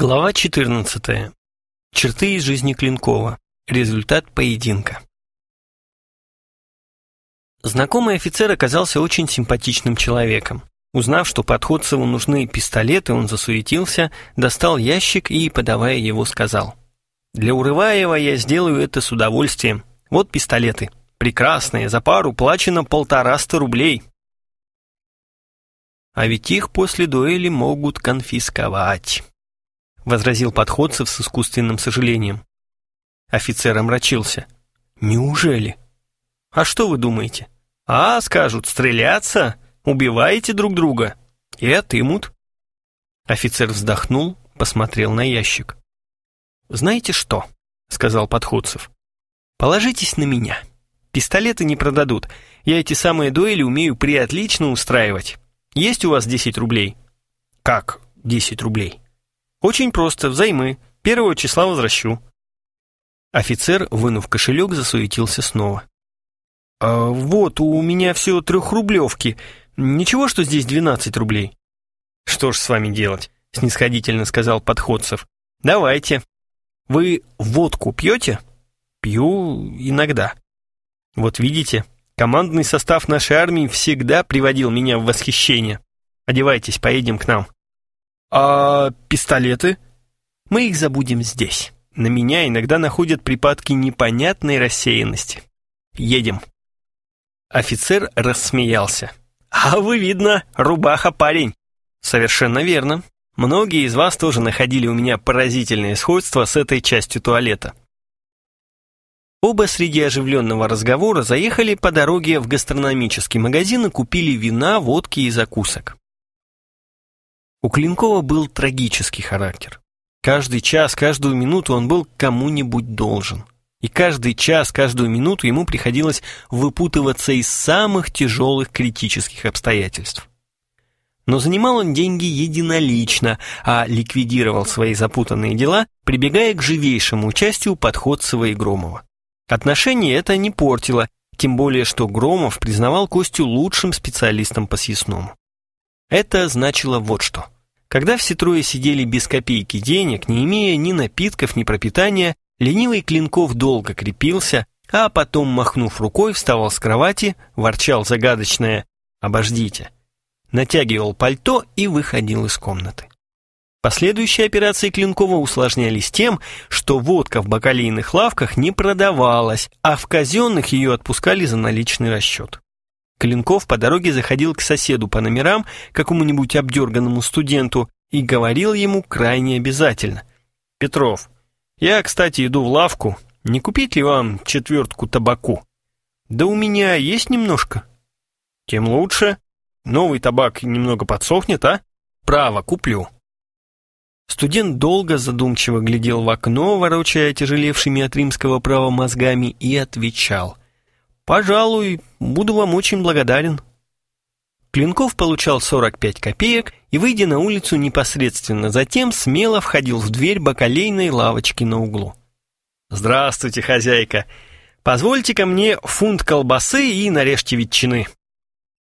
Глава 14. Черты из жизни Клинкова. Результат поединка. Знакомый офицер оказался очень симпатичным человеком. Узнав, что подходцеву нужны пистолеты, он засуетился, достал ящик и, подавая его, сказал. «Для Урываева я сделаю это с удовольствием. Вот пистолеты. Прекрасные, за пару плачено полтораста рублей». А ведь их после дуэли могут конфисковать возразил подходцев с искусственным сожалением. Офицер омрачился. «Неужели?» «А что вы думаете?» «А, скажут, стреляться? Убиваете друг друга?» «И отымут». Офицер вздохнул, посмотрел на ящик. «Знаете что?» — сказал Подходцев. «Положитесь на меня. Пистолеты не продадут. Я эти самые дуэли умею приотлично устраивать. Есть у вас 10 рублей?» «Как 10 рублей?» Очень просто, взаймы. Первого числа возвращу. Офицер, вынув кошелек, засуетился снова. «А вот, у меня все трехрублевки. Ничего, что здесь двенадцать рублей?» «Что ж с вами делать?» — снисходительно сказал Подходцев. «Давайте. Вы водку пьете?» «Пью иногда». «Вот видите, командный состав нашей армии всегда приводил меня в восхищение. Одевайтесь, поедем к нам». «А пистолеты?» «Мы их забудем здесь. На меня иногда находят припадки непонятной рассеянности. Едем». Офицер рассмеялся. «А вы, видно, рубаха парень». «Совершенно верно. Многие из вас тоже находили у меня поразительное сходство с этой частью туалета». Оба среди оживленного разговора заехали по дороге в гастрономический магазин и купили вина, водки и закусок. У Клинкова был трагический характер. Каждый час, каждую минуту он был кому-нибудь должен. И каждый час, каждую минуту ему приходилось выпутываться из самых тяжелых критических обстоятельств. Но занимал он деньги единолично, а ликвидировал свои запутанные дела, прибегая к живейшему участию Подходцева и Громова. Отношения это не портило, тем более что Громов признавал Костю лучшим специалистом по съестному. Это значило вот что. Когда все трое сидели без копейки денег, не имея ни напитков, ни пропитания, ленивый Клинков долго крепился, а потом, махнув рукой, вставал с кровати, ворчал загадочное «обождите», натягивал пальто и выходил из комнаты. Последующие операции Клинкова усложнялись тем, что водка в бакалейных лавках не продавалась, а в казенных ее отпускали за наличный расчет. Клинков по дороге заходил к соседу по номерам, какому-нибудь обдерганному студенту, и говорил ему крайне обязательно. «Петров, я, кстати, иду в лавку. Не купить ли вам четвертку табаку?» «Да у меня есть немножко». «Тем лучше. Новый табак немного подсохнет, а? Право, куплю». Студент долго задумчиво глядел в окно, ворочая тяжелевшими от римского права мозгами, и отвечал. «Пожалуй, буду вам очень благодарен». Клинков получал 45 копеек и, выйдя на улицу непосредственно затем, смело входил в дверь бакалейной лавочки на углу. «Здравствуйте, хозяйка. Позвольте-ка мне фунт колбасы и нарежьте ветчины».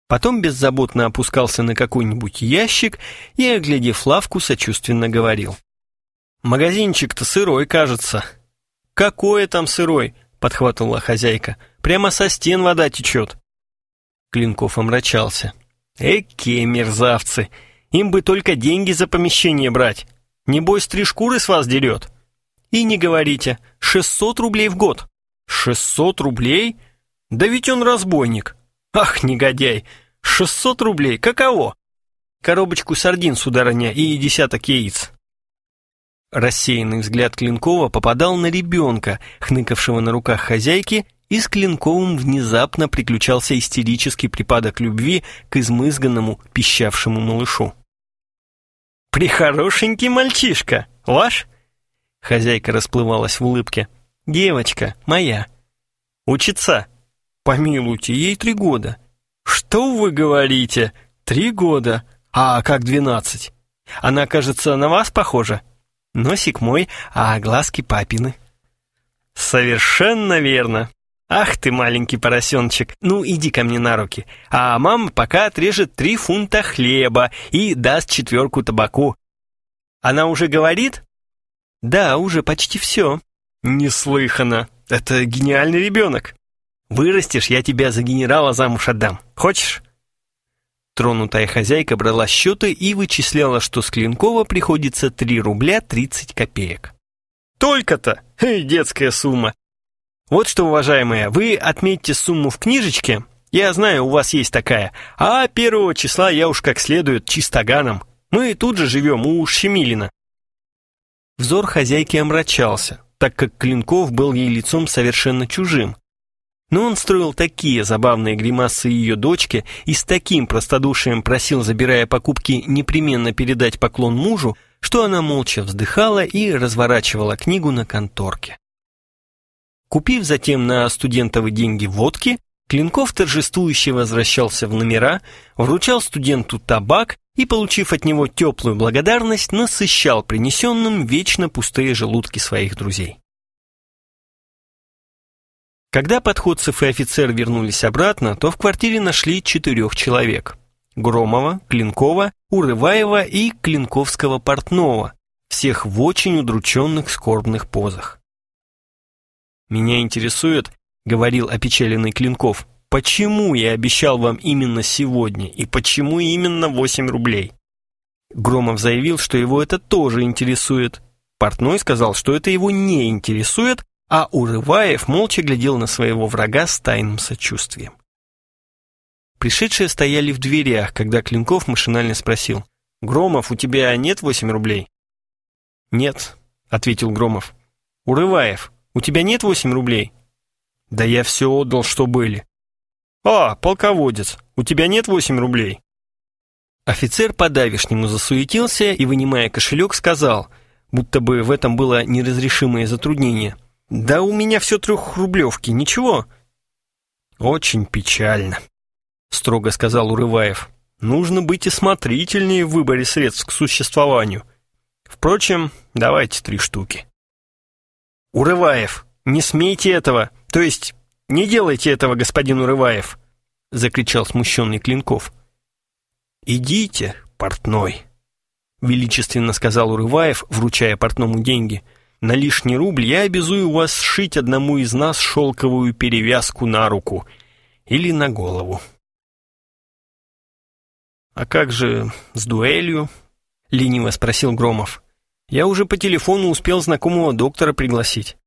Потом беззаботно опускался на какой-нибудь ящик и, оглядев лавку, сочувственно говорил. «Магазинчик-то сырой, кажется». «Какое там сырой?» — подхватывала хозяйка. Прямо со стен вода течет». Клинков омрачался. «Эке мерзавцы! Им бы только деньги за помещение брать. Небось, три шкуры с вас дерет». «И не говорите, шестьсот рублей в год». «Шестьсот рублей? Да ведь он разбойник». «Ах, негодяй! Шестьсот рублей, каково?» «Коробочку сардин, сударыня, и десяток яиц». Рассеянный взгляд Клинкова попадал на ребенка, хныкавшего на руках хозяйки и с Клинковым внезапно приключался истерический припадок любви к измызганному, пищавшему малышу. «Прихорошенький мальчишка! Ваш?» Хозяйка расплывалась в улыбке. «Девочка, моя». «Учится?» «Помилуйте, ей три года». «Что вы говорите? Три года? А как двенадцать? Она, кажется, на вас похожа? Носик мой, а глазки папины». «Совершенно верно. «Ах ты, маленький поросеночек, ну иди ко мне на руки, а мама пока отрежет три фунта хлеба и даст четверку табаку». Она уже говорит? Да, уже почти все. Неслыханно. Это гениальный ребенок. Вырастешь, я тебя за генерала замуж отдам. Хочешь? Тронутая хозяйка брала счеты и вычисляла, что с Клинкова приходится 3 рубля 30 копеек. Только-то! Детская сумма. Вот что, уважаемая, вы отметьте сумму в книжечке, я знаю, у вас есть такая, а первого числа я уж как следует чистоганом. Мы тут же живем у Щемилина. Взор хозяйки омрачался, так как Клинков был ей лицом совершенно чужим. Но он строил такие забавные гримасы ее дочке и с таким простодушием просил, забирая покупки, непременно передать поклон мужу, что она молча вздыхала и разворачивала книгу на конторке. Купив затем на студентовы деньги водки, Клинков торжествующе возвращался в номера, вручал студенту табак и, получив от него теплую благодарность, насыщал принесенным вечно пустые желудки своих друзей. Когда подходцев и офицер вернулись обратно, то в квартире нашли четырех человек. Громова, Клинкова, Урываева и Клинковского портного, всех в очень удрученных скорбных позах. «Меня интересует», — говорил опечаленный Клинков, «почему я обещал вам именно сегодня и почему именно 8 рублей?» Громов заявил, что его это тоже интересует. Портной сказал, что это его не интересует, а Урываев молча глядел на своего врага с тайным сочувствием. Пришедшие стояли в дверях, когда Клинков машинально спросил, «Громов, у тебя нет восемь рублей?» «Нет», — ответил Громов. «Урываев, у тебя нет восемь рублей?» «Да я все отдал, что были». «А, полководец, у тебя нет восемь рублей?» Офицер по-давишнему засуетился и, вынимая кошелек, сказал, будто бы в этом было неразрешимое затруднение. «Да у меня все трехрублевки, ничего». «Очень печально», — строго сказал Урываев. «Нужно быть осмотрительнее в выборе средств к существованию. Впрочем, давайте три штуки». «Урываев, не смейте этого, то есть не делайте этого, господин Урываев», — закричал смущенный Клинков. «Идите, портной», — величественно сказал Урываев, вручая портному деньги — на лишний рубль я обязую вас сшить одному из нас шелковую перевязку на руку или на голову. «А как же с дуэлью?» — лениво спросил Громов. «Я уже по телефону успел знакомого доктора пригласить».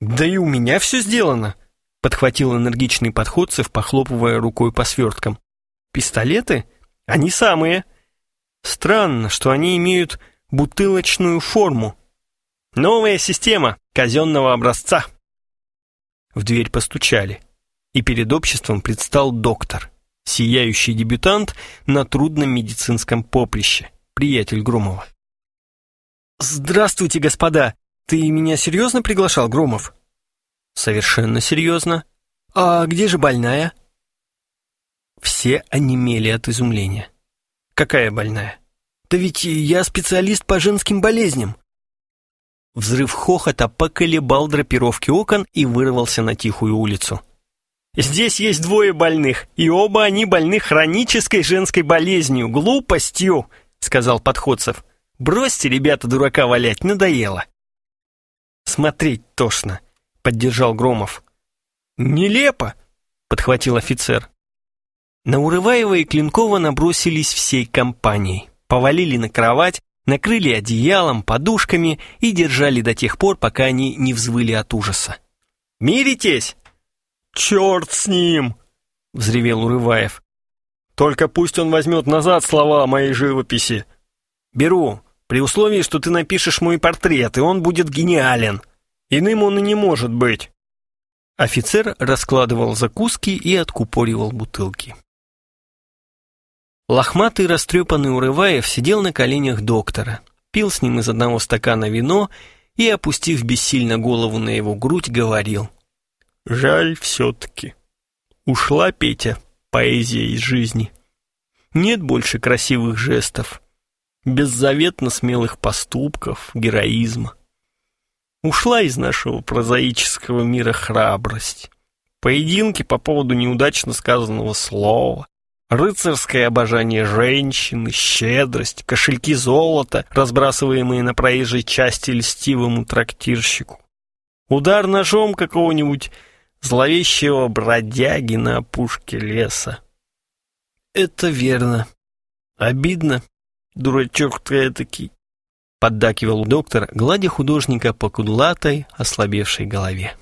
«Да и у меня все сделано», — подхватил энергичный подходцев, похлопывая рукой по сверткам. «Пистолеты? Они самые. Странно, что они имеют бутылочную форму. Новая система казенного образца. В дверь постучали, и перед обществом предстал доктор, сияющий дебютант на трудном медицинском поприще, приятель Громова. «Здравствуйте, господа! Ты меня серьезно приглашал, Громов?» «Совершенно серьезно. А где же больная?» Все онемели от изумления. «Какая больная?» «Да ведь я специалист по женским болезням. Взрыв хохота поколебал драпировки окон и вырвался на тихую улицу. «Здесь есть двое больных, и оба они больны хронической женской болезнью, глупостью», — сказал Подходцев. «Бросьте, ребята, дурака валять, надоело». «Смотреть тошно», — поддержал Громов. «Нелепо», — подхватил офицер. На Урываева и Клинкова набросились всей компанией, повалили на кровать, накрыли одеялом, подушками и держали до тех пор, пока они не взвыли от ужаса. «Миритесь?» «Черт с ним!» — взревел Урываев. «Только пусть он возьмет назад слова о моей живописи». «Беру, при условии, что ты напишешь мой портрет, и он будет гениален. Иным он и не может быть». Офицер раскладывал закуски и откупоривал бутылки. Лохматый растрепанный Урываев сидел на коленях доктора, пил с ним из одного стакана вино и, опустив бессильно голову на его грудь, говорил. «Жаль все-таки. Ушла Петя, поэзия из жизни. Нет больше красивых жестов, беззаветно смелых поступков, героизма. Ушла из нашего прозаического мира храбрость, поединки по поводу неудачно сказанного слова, Рыцарское обожание женщины, щедрость, кошельки золота, разбрасываемые на проезжей части льстивому трактирщику. Удар ножом какого-нибудь зловещего бродяги на опушке леса. Это верно. Обидно, дурачок ты этакий, поддакивал доктор, гладя художника по кудлатой, ослабевшей голове.